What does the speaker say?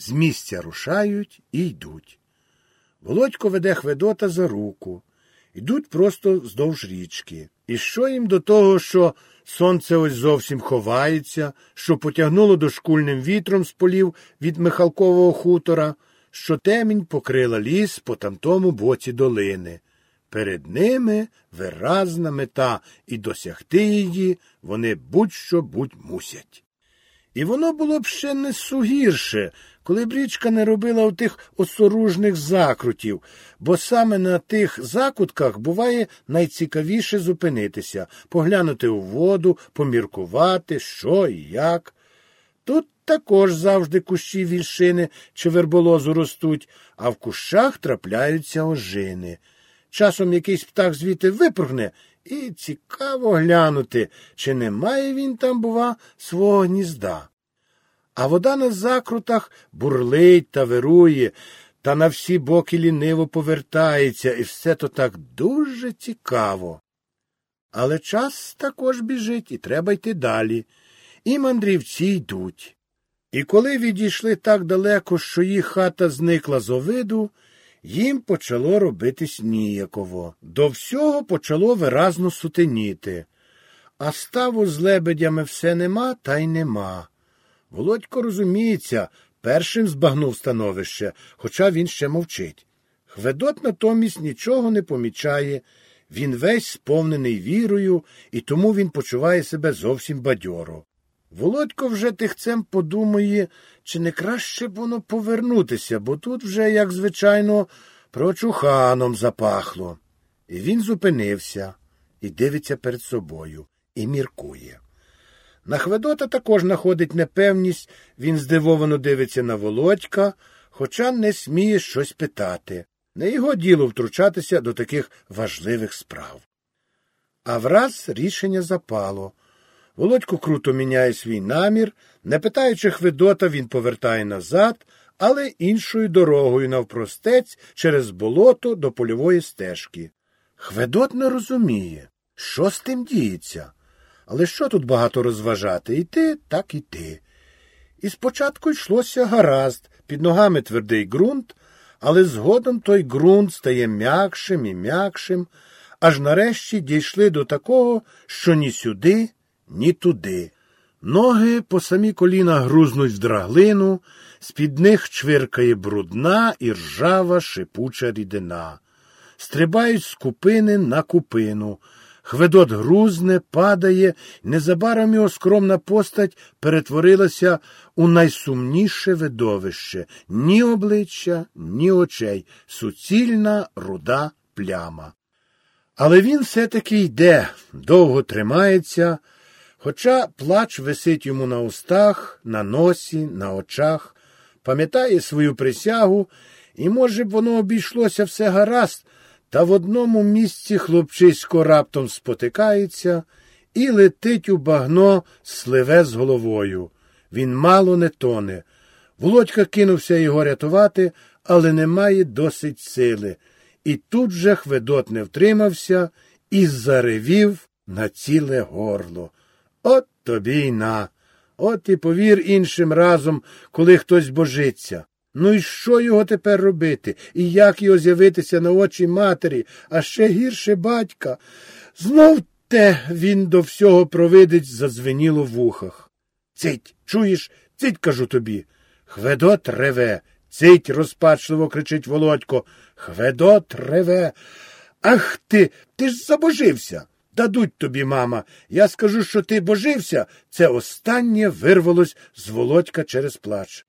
з місця рушають і йдуть. Володько веде Хведота за руку. Йдуть просто вздовж річки. І що їм до того, що сонце ось зовсім ховається, що потягнуло дошкульним вітром з полів від Михалкового хутора, що темінь покрила ліс по тамтому боці долини. Перед ними виразна мета, і досягти її вони будь-що будь мусять. І воно було б ще не сугірше, коли б річка не робила отих осоружних закрутів, бо саме на тих закутках буває найцікавіше зупинитися, поглянути у воду, поміркувати, що і як. Тут також завжди кущі вільшини чи верболозу ростуть, а в кущах трапляються ожини. Часом якийсь птах звідти випрыгне, і цікаво глянути, чи немає він там, бува, свого гнізда. А вода на закрутах бурлить та вирує, та на всі боки ліниво повертається, і все то так дуже цікаво. Але час також біжить, і треба йти далі. І мандрівці йдуть. І коли відійшли так далеко, що їх хата зникла з овиду, їм почало робитись ніяково. До всього почало виразно сутеніти. А ставу з лебедями все нема, та й нема. Володько розуміється, першим збагнув становище, хоча він ще мовчить. Хведот натомість нічого не помічає, він весь сповнений вірою, і тому він почуває себе зовсім бадьоро. Володько вже тихцем подумає, чи не краще б воно повернутися, бо тут вже, як звичайно, прочуханом запахло. І він зупинився і дивиться перед собою, і міркує. На Хведота також находить непевність, він здивовано дивиться на Володька, хоча не сміє щось питати. Не його діло втручатися до таких важливих справ. А враз рішення запало. Володько круто міняє свій намір, не питаючи Хведота, він повертає назад, але іншою дорогою навпростець через болото до польової стежки. Хведот не розуміє, що з тим діється. Але що тут багато розважати? Іти, так іти. І спочатку йшлося гаразд, під ногами твердий ґрунт, але згодом той ґрунт стає м'якшим і м'якшим, аж нарешті дійшли до такого, що ні сюди, ні туди. Ноги по самі коліна грузнуть в драглину, з-під них чвиркає брудна і ржава шипуча рідина. Стрибають з купини на купину. Хведот грузне, падає, незабаром його скромна постать перетворилася у найсумніше видовище ні обличчя, ні очей, суцільна руда пляма. Але він все-таки йде, довго тримається, хоча плач висить йому на устах, на носі, на очах, пам'ятає свою присягу, і, може б, воно обійшлося все гаразд. Та в одному місці хлопчисько раптом спотикається і летить у багно сливе з головою. Він мало не тоне. Володька кинувся його рятувати, але немає досить сили. І тут же Хведот не втримався і заревів на ціле горло. От тобі й на. От і повір іншим разом, коли хтось божиться. Ну і що його тепер робити? І як його з'явитися на очі матері, а ще гірше батька? Знов те він до всього провидить зазвеніло в ухах. Цить, чуєш, цить, кажу тобі. Хведот реве. Цить, розпачливо кричить Володько. Хведот реве. Ах ти, ти ж забожився. Дадуть тобі, мама. Я скажу, що ти божився. Це останнє вирвалось з Володька через плач.